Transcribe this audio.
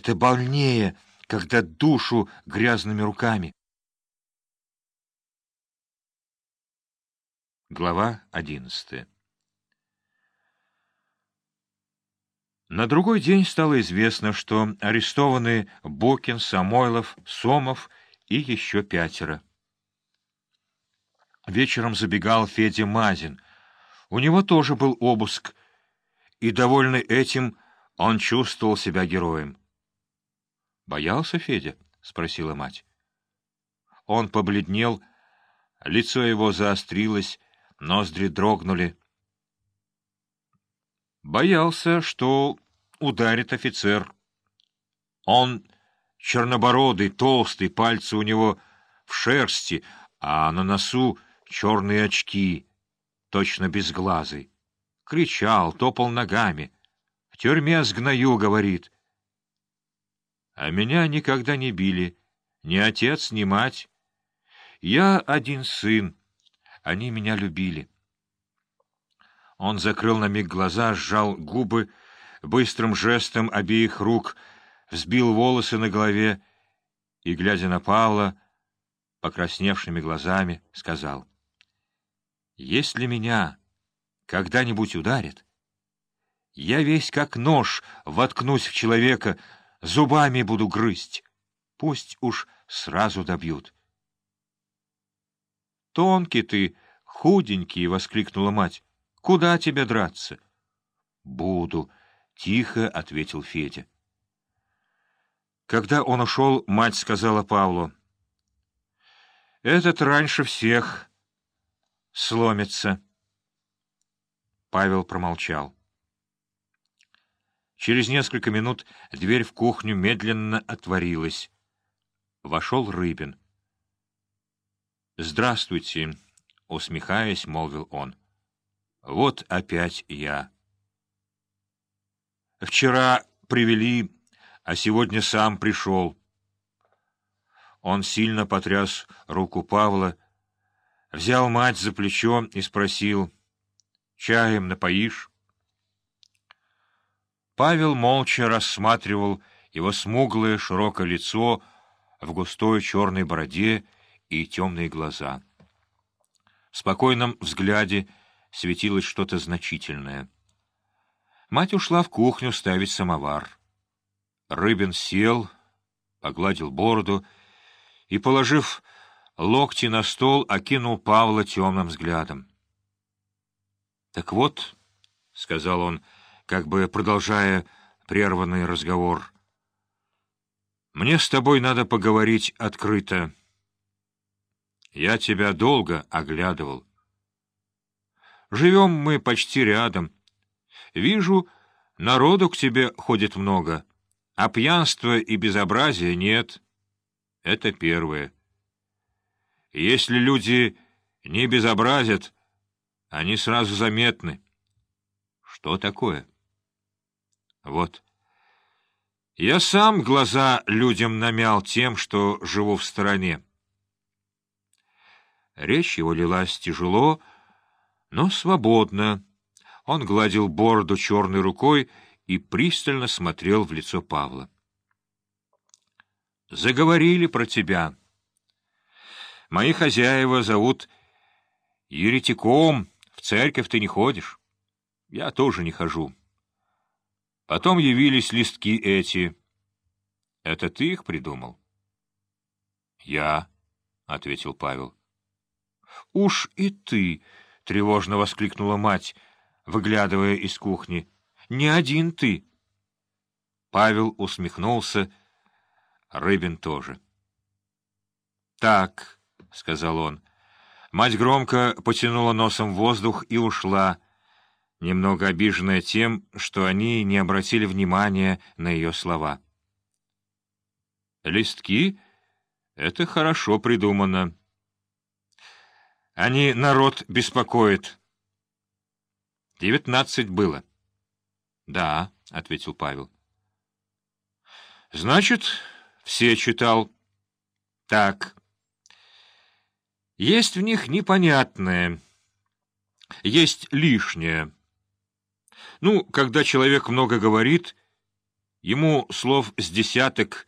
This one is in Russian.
Это больнее, когда душу грязными руками. Глава одиннадцатая На другой день стало известно, что арестованы Бокин, Самойлов, Сомов и еще пятеро. Вечером забегал Федя Мазин. У него тоже был обыск, и, довольный этим, он чувствовал себя героем. «Боялся Федя?» — спросила мать. Он побледнел, лицо его заострилось, ноздри дрогнули. Боялся, что ударит офицер. Он чернобородый, толстый, пальцы у него в шерсти, а на носу черные очки, точно безглазый. Кричал, топал ногами. В тюрьме сгною, говорит. А меня никогда не били, ни отец, ни мать. Я один сын, они меня любили. Он закрыл на миг глаза, сжал губы, быстрым жестом обеих рук взбил волосы на голове и, глядя на Павла, покрасневшими глазами, сказал, «Если меня когда-нибудь ударит, я весь как нож воткнусь в человека, зубами буду грызть. Пусть уж сразу добьют». «Тонкий ты, худенький!» — воскликнула мать. Куда тебе драться? — Буду, — тихо ответил Федя. Когда он ушел, мать сказала Павлу. — Этот раньше всех сломится. Павел промолчал. Через несколько минут дверь в кухню медленно отворилась. Вошел Рыбин. — Здравствуйте, — усмехаясь, молвил он. Вот опять я. Вчера привели, а сегодня сам пришел. Он сильно потряс руку Павла, взял мать за плечо и спросил, «Чаем напоишь?» Павел молча рассматривал его смуглое широкое лицо в густой черной бороде и темные глаза. В спокойном взгляде светилось что-то значительное. Мать ушла в кухню ставить самовар. Рыбин сел, погладил бороду и, положив локти на стол, окинул Павла темным взглядом. — Так вот, — сказал он, как бы продолжая прерванный разговор, — мне с тобой надо поговорить открыто. Я тебя долго оглядывал. Живем мы почти рядом. Вижу, народу к тебе ходит много, а пьянства и безобразия нет. Это первое. Если люди не безобразят, они сразу заметны. Что такое? Вот. Я сам глаза людям намял тем, что живу в стороне. Речь его лилась тяжело, но свободно. Он гладил бороду черной рукой и пристально смотрел в лицо Павла. «Заговорили про тебя. Мои хозяева зовут еретиком, в церковь ты не ходишь. Я тоже не хожу. Потом явились листки эти. Это ты их придумал?» «Я», — ответил Павел. «Уж и ты», — тревожно воскликнула мать, выглядывая из кухни. — Не один ты. Павел усмехнулся, Рыбин тоже. — Так, — сказал он. Мать громко потянула носом воздух и ушла, немного обиженная тем, что они не обратили внимания на ее слова. — Листки — это хорошо придумано. Они народ беспокоят. Девятнадцать было. — Да, — ответил Павел. — Значит, все читал. Так. Есть в них непонятное, есть лишнее. Ну, когда человек много говорит, Ему слов с десяток